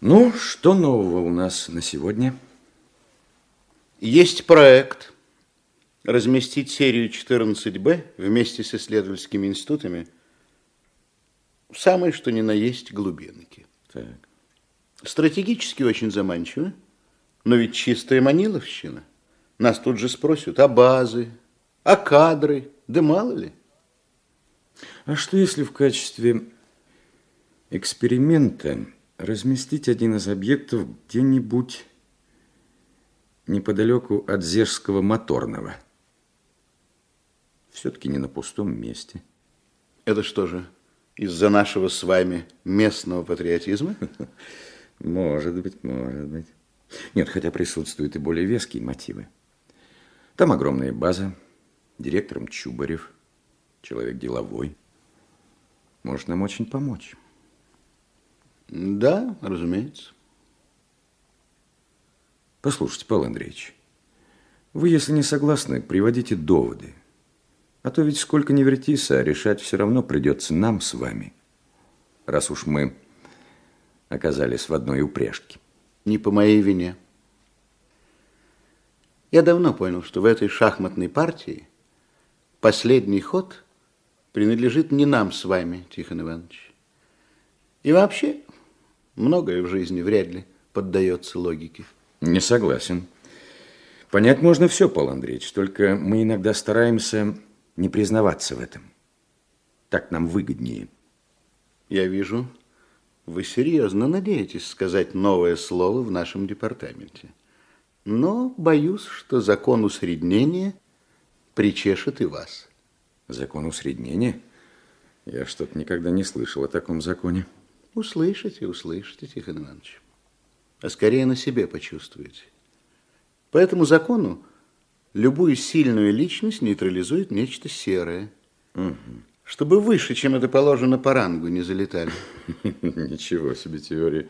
Ну, что нового у нас на сегодня? Есть проект разместить серию 14Б вместе с исследовательскими институтами в самой что ни на есть глубинке. Так. Стратегически очень заманчиво, но ведь чистая маниловщина. Нас тут же спросят, а базы, а кадры, да мало ли. А что если в качестве эксперимента разместить один из объектов где-нибудь неподалеку от Зежского моторного? Все-таки не на пустом месте. Это что же, из-за нашего с вами местного патриотизма? (laughs) Может быть, может быть. Нет, хотя присутствуют и более веские мотивы. Там огромная база, директором Чубарев, человек деловой. Может нам очень помочь. Да, разумеется. Послушайте, Павел Андреевич, Вы, если не согласны, приводите доводы. А то ведь сколько ни вертись, а решать все равно придется нам с вами, раз уж мы оказались в одной упряжке. Не по моей вине. Я давно понял, что в этой шахматной партии последний ход принадлежит не нам с вами, Тихон Иванович. И вообще, многое в жизни вряд ли поддается логике. Не согласен. Понять можно все, Павел Андреевич, только мы иногда стараемся не признаваться в этом. Так нам выгоднее. Я вижу, вы серьезно надеетесь сказать новое слово в нашем департаменте. Но боюсь, что закон усреднения причешет и вас. Закон усреднения? Я что-то никогда не слышал о таком законе. Услышите, услышите, Тихон Иванович. А скорее на себе почувствуете. По этому закону любую сильную личность нейтрализует нечто серое. Угу. Чтобы выше, чем это положено по рангу, не залетали. (laughs) Ничего себе теория.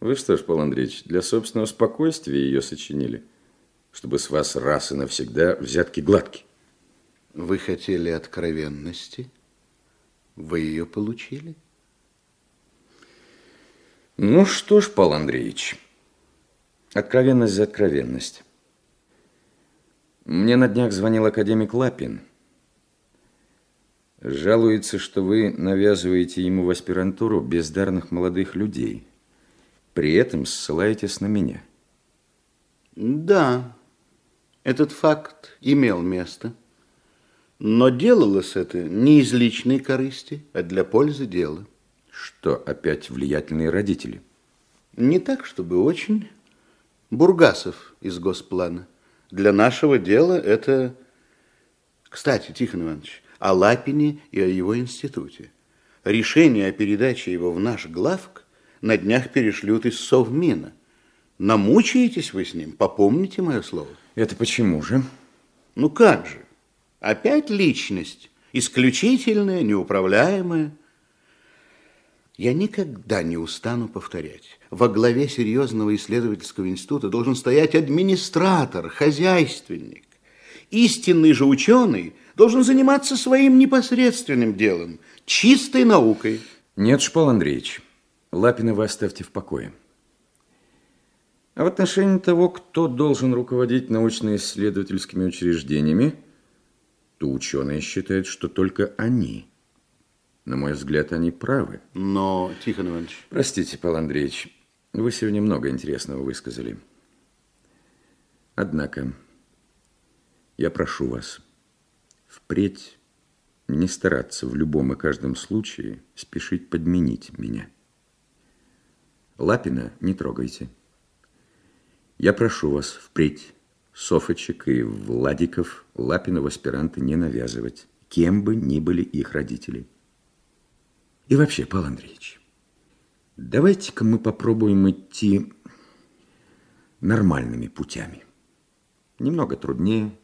Вы что ж, Павел Андреевич, для собственного спокойствия ее сочинили? Чтобы с вас раз и навсегда взятки гладки. Вы хотели откровенности? Вы ее получили? Ну что ж, Павел Андреевич, откровенность за откровенность. Мне на днях звонил академик Лапин. Жалуется, что вы навязываете ему в аспирантуру бездарных молодых людей – при этом ссылаетесь на меня. Да, этот факт имел место. Но делалось это не из личной корысти, а для пользы дела. Что, опять влиятельные родители? Не так, чтобы очень. Бургасов из Госплана. Для нашего дела это... Кстати, Тихон Иванович, о Лапине и о его институте. Решение о передаче его в наш главк на днях перешлют из Совмина. Намучаетесь вы с ним, попомните мое слово. Это почему же? Ну как же? Опять личность, исключительная, неуправляемая. Я никогда не устану повторять. Во главе серьезного исследовательского института должен стоять администратор, хозяйственник. Истинный же ученый должен заниматься своим непосредственным делом, чистой наукой. Нет, Шпал Андреевич, Лапина вы оставьте в покое. А в отношении того, кто должен руководить научно-исследовательскими учреждениями, то ученые считают, что только они. На мой взгляд, они правы. Но, Тихон Иванович... Простите, Павел Андреевич, вы сегодня много интересного высказали. Однако, я прошу вас впредь не стараться в любом и каждом случае спешить подменить меня. Лапина не трогайте. Я прошу вас впредь Софочек и Владиков Лапина в аспиранты не навязывать, кем бы ни были их родители. И вообще, Павел Андреевич, давайте-ка мы попробуем идти нормальными путями. Немного труднее,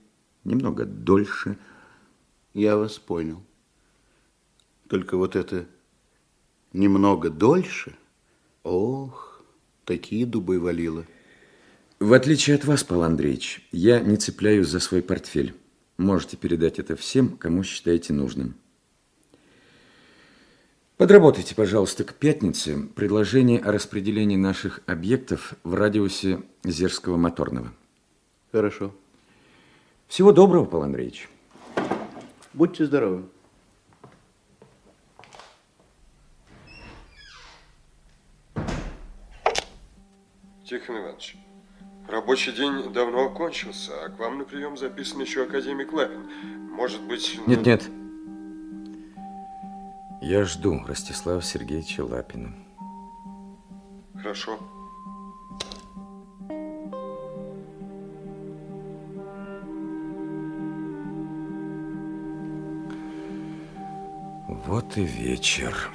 немного дольше. Я вас понял. Только вот это немного дольше – Ох, такие дубы валило. В отличие от вас, Павел Андреевич, я не цепляюсь за свой портфель. Можете передать это всем, кому считаете нужным. Подработайте, пожалуйста, к пятнице предложение о распределении наших объектов в радиусе Зерского моторного. Хорошо. Всего доброго, Павел Андреевич. Будьте здоровы. Тихон Иванович, рабочий день давно окончился, а к вам на прием записан еще академик Лапин. Может быть... Нет, нет. Я жду Ростислава Сергеевича Лапина. Хорошо. Вот и вечер.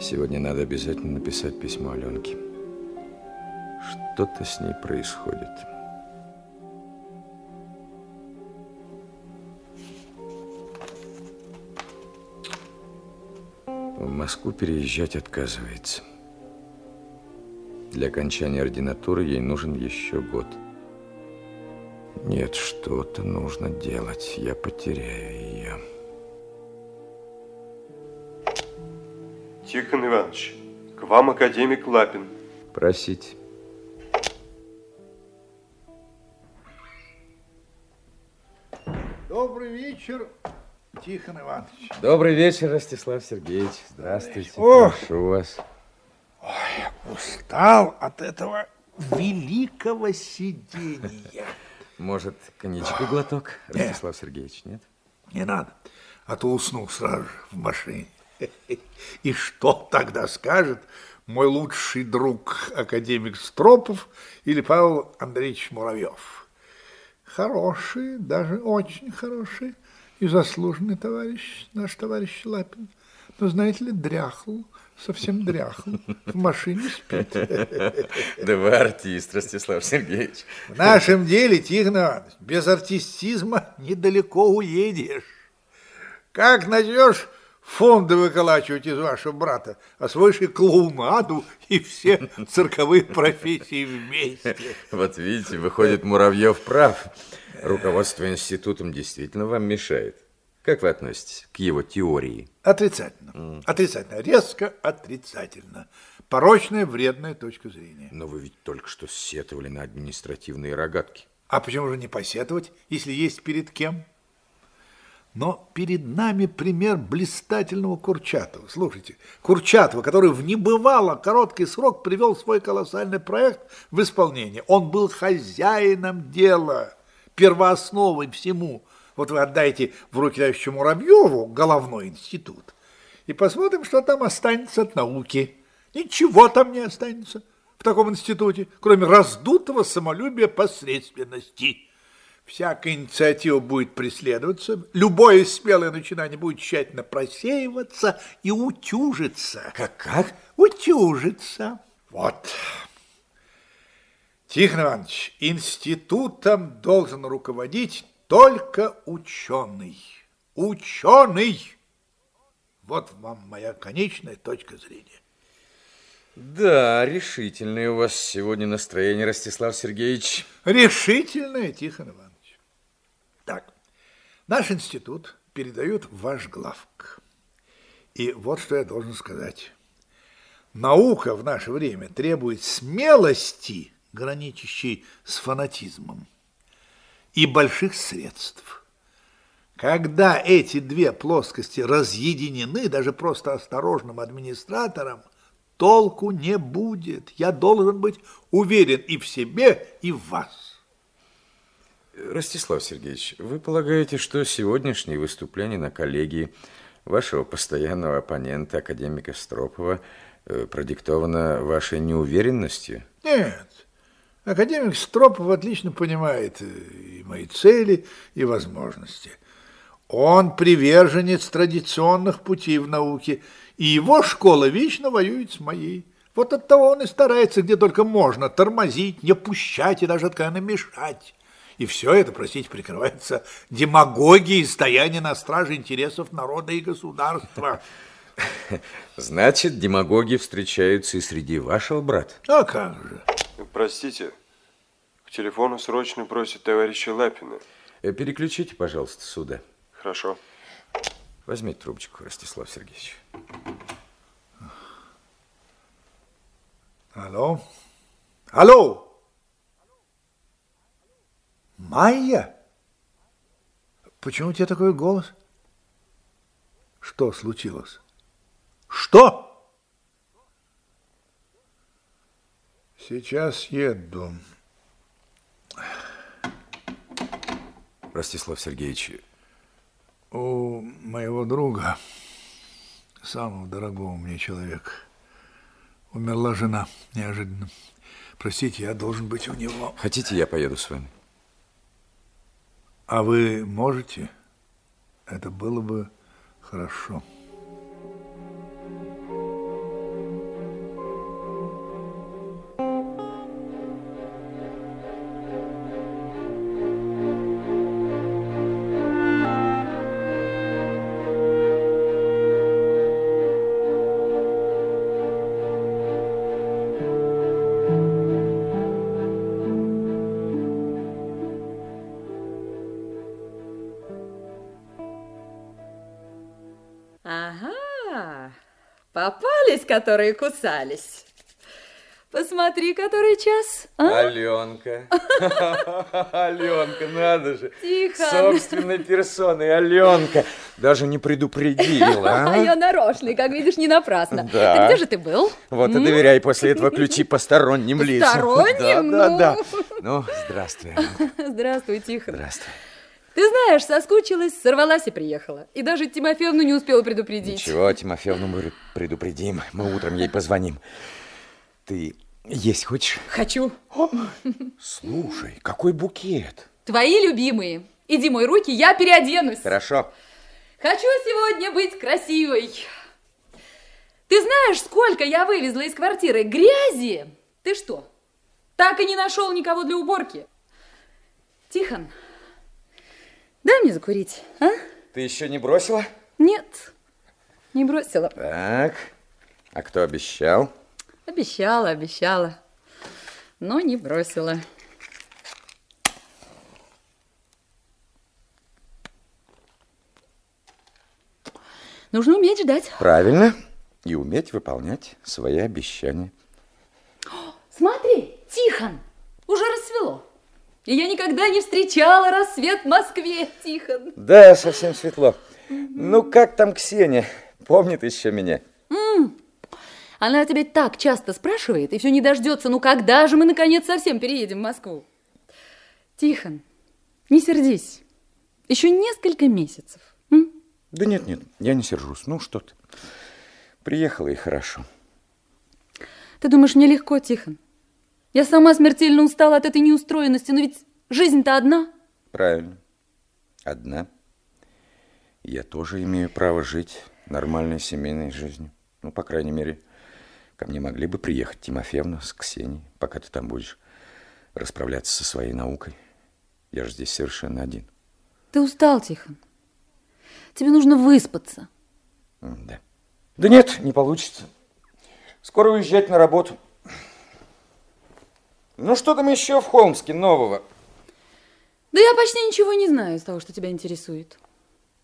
Сегодня надо обязательно написать письмо Аленке. Что-то с ней происходит. Москву переезжать отказывается. Для окончания ординатуры ей нужен еще год. Нет, что-то нужно делать. Я потеряю ее. Тихон Иванович, к вам академик Лапин. Просить. Добрый вечер, Тихон Иванович. Добрый вечер, Ростислав Сергеевич. Здравствуйте. О! Прошу вас. Устал от этого великого сидения. Может, коньячку глоток, Ростислав Сергеевич, нет? Не надо, а то усну сразу же в машине. И что тогда скажет мой лучший друг, академик Стропов или Павел Андреевич Муравьев? Хороший, даже очень хороший и заслуженный товарищ, наш товарищ Лапин. Но, знаете ли, дряхл, совсем дряхл, в машине спит. Да вы артист, Ростислав Сергеевич. В нашем деле, Тихон Иванович, без артистизма недалеко уедешь. Как начнешь фонды выколачивать из вашего брата, освоишь и клоунаду, и все цирковые профессии вместе. Вот видите, выходит, Муравьев прав. Руководство институтом действительно вам мешает. Как вы относитесь к его теории? Отрицательно. Отрицательно. Резко отрицательно. Порочная, вредная точка зрения. Но вы ведь только что сетовали на административные рогатки. А почему же не посетовать, если есть перед кем? Но перед нами пример блистательного Курчатова. Слушайте, Курчатова, который в небывало короткий срок привел свой колоссальный проект в исполнение. Он был хозяином дела, первоосновой всему. Вот вы отдайте в руки товарищу Муравьеву головной институт и посмотрим, что там останется от науки. Ничего там не останется в таком институте, кроме раздутого самолюбия посредственности. Всякая инициатива будет преследоваться, любое смелое начинание будет тщательно просеиваться и утюжиться. Как, как? Утюжиться. Вот. Тихон Иванович, институтом должен руководить только ученый. Ученый! Вот вам моя конечная точка зрения. Да, решительное у вас сегодня настроение, Ростислав Сергеевич. Решительное, Тихон Иванович. Наш институт передают ваш главк. И вот что я должен сказать. Наука в наше время требует смелости, граничащей с фанатизмом, и больших средств. Когда эти две плоскости разъединены, даже просто осторожным администратором, толку не будет. Я должен быть уверен и в себе, и в вас. Ростислав Сергеевич, вы полагаете, что сегодняшнее выступление на коллегии вашего постоянного оппонента, академика Стропова, э, продиктовано вашей неуверенностью? Нет. Академик Стропов отлично понимает э, и мои цели, и возможности. Он приверженец традиционных путей в науке, и его школа вечно воюет с моей. Вот от того он и старается, где только можно, тормозить, не пущать и даже откровенно мешать. И все это, простите, прикрывается демагогией и стоянием на страже интересов народа и государства. Значит, демагоги встречаются и среди вашего брата? А как же? Простите, к телефону срочно просит товарища Лапина. Э, Переключите, пожалуйста, сюда. Хорошо. Возьмите трубочку, Ростислав Сергеевич. Алло? Алло? Майя? Почему у тебя такой голос? Что случилось? Что? Сейчас еду. Ростислав Сергеевич, У моего друга, самого дорогого мне человека, умерла жена неожиданно. Простите, я должен быть у него. хотите, я поеду с вами? А вы можете? Это было бы хорошо. Есть, которые кусались. Посмотри, который час. А? Аленка. (laughs) Аленка, надо же. Тихон. Собственной персоной, Аленка. Даже не предупредила. А (laughs) а? я нарочный, как видишь, не напрасно. Да. Так где же ты был? Вот и доверяй после этого ключи посторонним (laughs) лицам. Посторонним? Да, да, да. Ну. Ну, здравствуй. Здравствуй, Тихон. Здравствуй. Ты знаешь, соскучилась, сорвалась и приехала. И даже Тимофеевну не успела предупредить. Ничего, Тимофеевну мы предупредим. Мы утром ей позвоним. Ты есть хочешь? Хочу. Слушай, какой букет. Твои любимые. Иди мой руки, я переоденусь. Хорошо. Хочу сегодня быть красивой. Ты знаешь, сколько я вывезла из квартиры грязи? Ты что, так и не нашел никого для уборки? Тихон, дай мне закурить, а? Ты еще не бросила? Нет, не бросила. Так, а кто обещал? Обещала, обещала, но не бросила. Нужно уметь ждать. Правильно. И уметь выполнять свои обещания. Смотри, Тихон, уже рассвело. И я никогда не встречала рассвет в Москве, Тихон. Да, совсем светло. Ну, как там Ксения? Помнит еще меня? М, Она тебя так часто спрашивает и все не дождется. Ну, когда же мы, наконец, совсем переедем в Москву? Тихон, не сердись. Еще несколько месяцев. Да нет, нет, я не сержусь. Ну, что ты. Приехала и хорошо. Ты думаешь, мне легко, Тихон? Я сама смертельно устала от этой неустроенности, но ведь жизнь-то одна. Правильно. Одна. Я тоже имею право жить нормальной семейной жизнью. Ну, по крайней мере, ко мне могли бы приехать Тимофеевна с Ксенией, пока ты там будешь расправляться со своей наукой. Я же здесь совершенно один. Ты устал, Тихон. Тебе нужно выспаться. Да. Да нет, не получится. Скоро уезжать на работу. Ну, что там еще в Холмске нового? Да я почти ничего не знаю из того, что тебя интересует.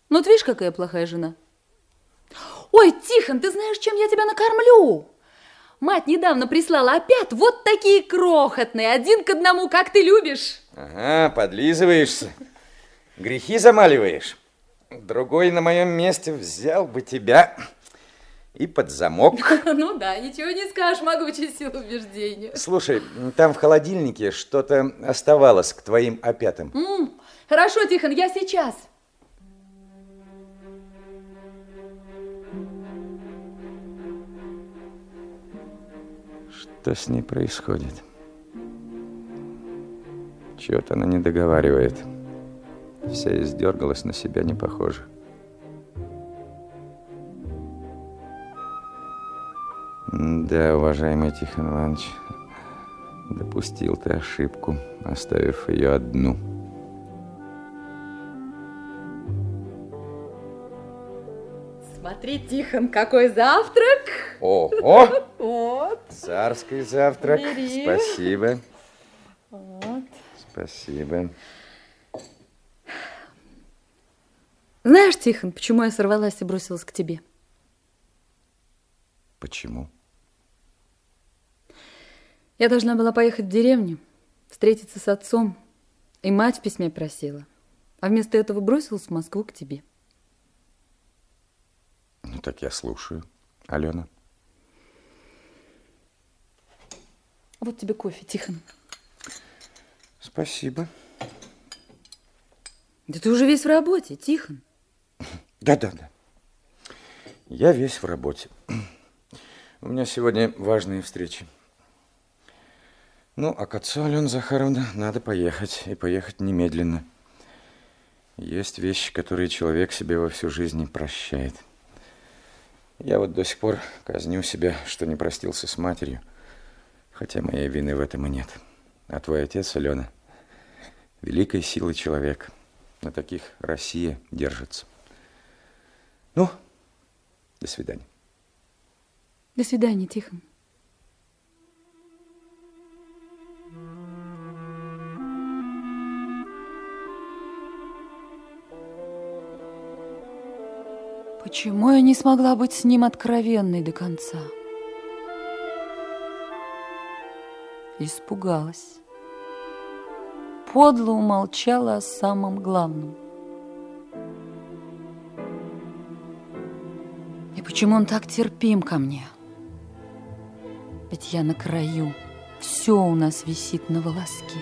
Ну, вот видишь, какая плохая жена. Ой, Тихон, ты знаешь, чем я тебя накормлю? Мать недавно прислала опять вот такие крохотные, один к одному, как ты любишь. Ага, подлизываешься. Грехи замаливаешь. Другой на моем месте взял бы тебя и под замок. (laughs) Ну да, ничего не скажешь, могучая сила убеждения. Слушай, там в холодильнике что-то оставалось к твоим опятам. М, Хорошо, Тихон, я сейчас. Что с ней происходит? Чего-то она не договаривает. Вся издергалась на себя, не похоже. Да, уважаемый Тихон Иванович, допустил ты ошибку, оставив ее одну. Смотри, Тихон, какой завтрак. Ого! (laughs) Вот. Царский завтрак. Бери. Спасибо. Вот. Спасибо. Знаешь, Тихон, почему я сорвалась и бросилась к тебе? Почему? Я должна была поехать в деревню, встретиться с отцом. И мать в письме просила. А вместо этого бросилась в Москву к тебе. Ну так я слушаю. Алена. Вот тебе кофе, Тихон. Спасибо. Да ты уже весь в работе, Тихон. Да-да-да. Я весь в работе. У меня сегодня важные встречи. Ну, а к отцу, Алена Захаровна, надо поехать. И поехать немедленно. Есть вещи, которые человек себе во всю жизнь не прощает. Я вот до сих пор казню себя, что не простился с матерью. Хотя моей вины в этом и нет. А твой отец, Алена, великой силы человек. На таких Россия держится. Ну, до свидания. До свидания, Тихон. Почему я не смогла быть с ним откровенной до конца? Испугалась. Подло умолчала о самом главном. И почему он так терпим ко мне? Ведь я на краю. Все у нас висит на волоске.